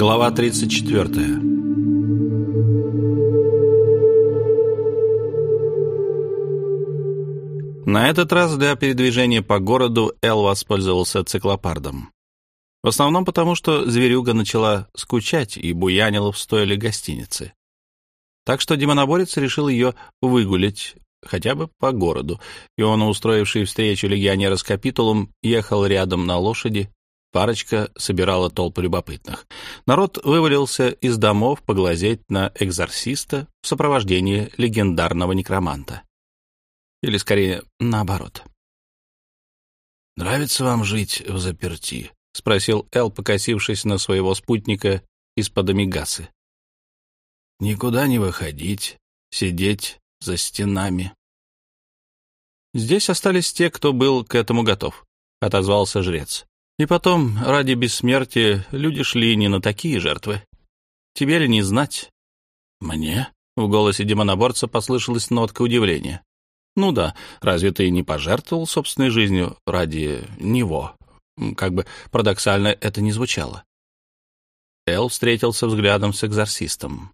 Глава 34 На этот раз для передвижения по городу Эл воспользовался циклопардом. В основном потому, что зверюга начала скучать и буянила в стойле гостиницы. Так что демоноборец решил ее выгулять хотя бы по городу, и он, устроивший встречу легионера с капитулом, ехал рядом на лошади, парочка собирала толпы любопытных. Народ вывалился из домов поглазеть на экзорциста в сопровождении легендарного некроманта. Или, скорее, наоборот. «Нравится вам жить в заперти?» — спросил Эл, покосившись на своего спутника из-под амигасы. «Никуда не выходить, сидеть за стенами». «Здесь остались те, кто был к этому готов», — отозвался жрец. «И потом, ради бессмертия, люди шли не на такие жертвы. Тебе ли не знать?» «Мне?» — в голосе демоноборца послышалась нотка удивления. «Ну да, разве ты не пожертвовал собственной жизнью ради него?» Как бы парадоксально это ни звучало. Эл встретился взглядом с экзорсистом.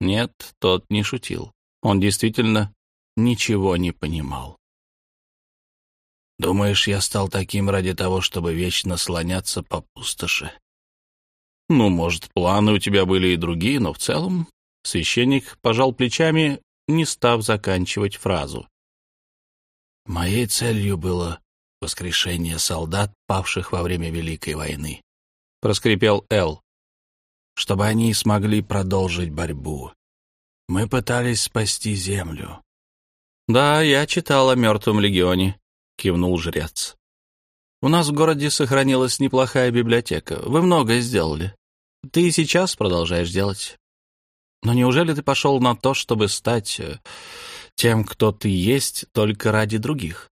Нет, тот не шутил. Он действительно ничего не понимал. «Думаешь, я стал таким ради того, чтобы вечно слоняться по пустоши?» «Ну, может, планы у тебя были и другие, но в целом...» Священник пожал плечами, не став заканчивать фразу. «Моей целью было воскрешение солдат, павших во время Великой войны», — проскрипел Эл, — «чтобы они смогли продолжить борьбу. Мы пытались спасти землю». «Да, я читал о мертвом легионе», — кивнул жрец. «У нас в городе сохранилась неплохая библиотека. Вы многое сделали. Ты и сейчас продолжаешь делать. Но неужели ты пошел на то, чтобы стать э, тем, кто ты есть, только ради других?»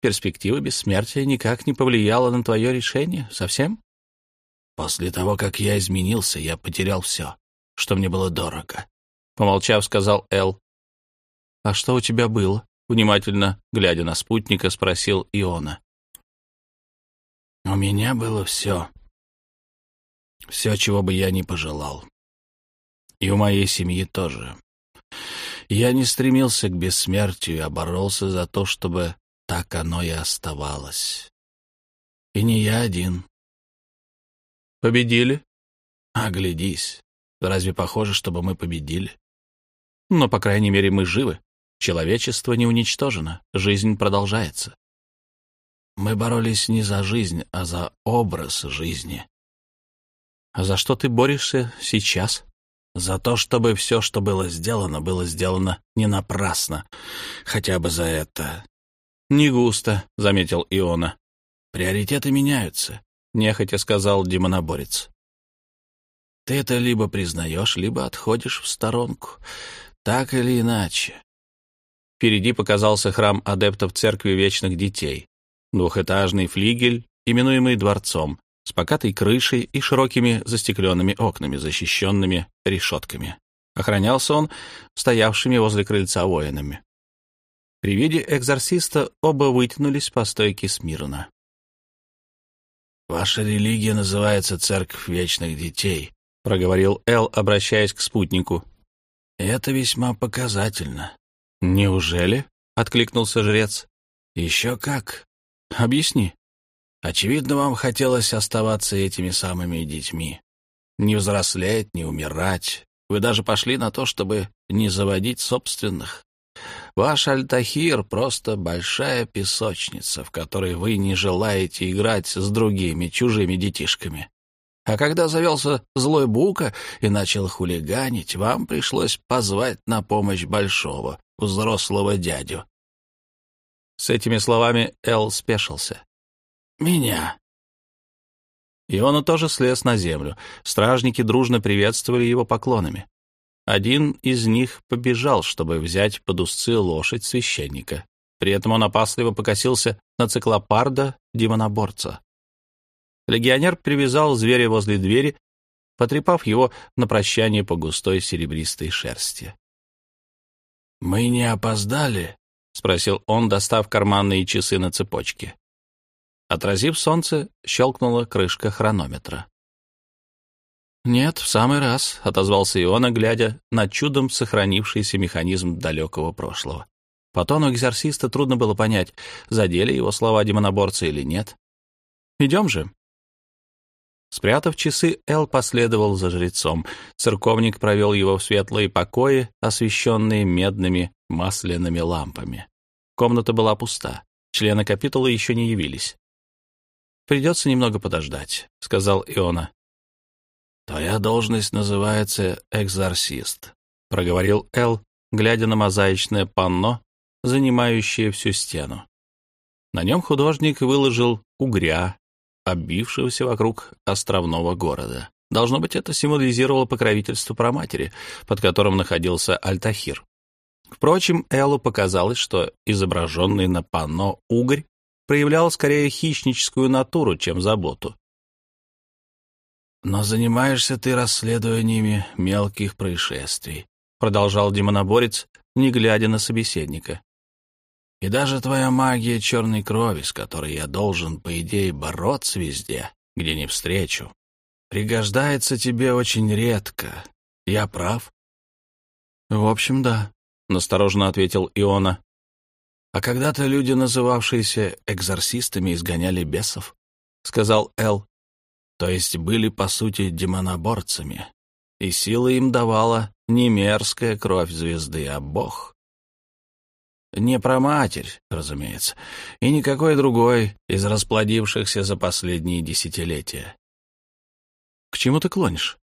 перспектива бессмертия никак не повлияла на твое решение? Совсем? После того, как я изменился, я потерял все, что мне было дорого. Помолчав, сказал Эл. А что у тебя было? Внимательно, глядя на спутника, спросил Иона. У меня было все. Все, чего бы я ни пожелал. И у моей семьи тоже. Я не стремился к бессмертию, а боролся за то, чтобы так оно и оставалось. И не я один. Победили? Оглядись. Разве похоже, чтобы мы победили? Но, по крайней мере, мы живы. Человечество не уничтожено. Жизнь продолжается. Мы боролись не за жизнь, а за образ жизни. А за что ты борешься сейчас? За то, чтобы все, что было сделано, было сделано не напрасно. Хотя бы за это. «Не густо», — заметил Иона. «Приоритеты меняются», — нехотя сказал демоноборец. «Ты это либо признаешь, либо отходишь в сторонку. Так или иначе». Впереди показался храм адептов Церкви Вечных Детей. Двухэтажный флигель, именуемый дворцом, с покатой крышей и широкими застекленными окнами, защищенными решетками. Охранялся он стоявшими возле крыльца воинами. При виде экзорциста оба вытянулись по стойке смирно. «Ваша религия называется Церковь Вечных Детей», — проговорил Эл, обращаясь к спутнику. «Это весьма показательно». «Неужели?» — откликнулся жрец. «Еще как. Объясни». «Очевидно, вам хотелось оставаться этими самыми детьми. Не взрослеть, не умирать. Вы даже пошли на то, чтобы не заводить собственных. Ваш Альтахир — просто большая песочница, в которой вы не желаете играть с другими чужими детишками. А когда завелся злой Бука и начал хулиганить, вам пришлось позвать на помощь большого, взрослого дядю. С этими словами Эл спешился. «Меня». И он тоже слез на землю. Стражники дружно приветствовали его поклонами. Один из них побежал, чтобы взять под узцы лошадь священника. При этом он опасливо покосился на циклопарда демоноборца. Легионер привязал зверя возле двери, потрепав его на прощание по густой серебристой шерсти. «Мы не опоздали?» — спросил он, достав карманные часы на цепочке. Отразив солнце, щелкнула крышка хронометра. «Нет, в самый раз», — отозвался Иона, глядя на чудом сохранившийся механизм далекого прошлого. По тону экзорциста трудно было понять, задели его слова демоноборца или нет. «Идем же». Спрятав часы, Эл последовал за жрецом. Церковник провел его в светлые покои, освещенные медными масляными лампами. Комната была пуста. Члены капитула еще не явились. «Придется немного подождать», — сказал Иона. «Твоя должность называется экзорцист», — проговорил Эл, глядя на мозаичное панно, занимающее всю стену. На нем художник выложил угря, оббившегося вокруг островного города. Должно быть, это символизировало покровительство проматери, под которым находился Альтахир. Впрочем, Эллу показалось, что изображенный на панно угорь проявлял скорее хищническую натуру, чем заботу. «Но занимаешься ты расследованиями мелких происшествий», — продолжал демоноборец, не глядя на собеседника. И даже твоя магия черной крови, с которой я должен, по идее, бороться везде, где не встречу, пригождается тебе очень редко. Я прав? — В общем, да, — настороженно ответил Иона. — А когда-то люди, называвшиеся экзорсистами, изгоняли бесов, — сказал Эл. То есть были, по сути, демоноборцами, и сила им давала не мерзкая кровь звезды, а бог. Не про матерь, разумеется, и никакой другой из расплодившихся за последние десятилетия. К чему ты клонишь?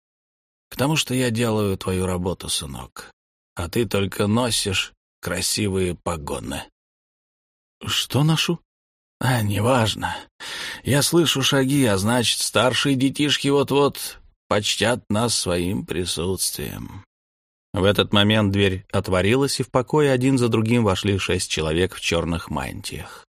К тому, что я делаю твою работу, сынок, а ты только носишь красивые погоны. Что ношу? А, неважно. Я слышу шаги, а значит, старшие детишки вот-вот почтят нас своим присутствием. В этот момент дверь отворилась, и в покое один за другим вошли шесть человек в черных мантиях.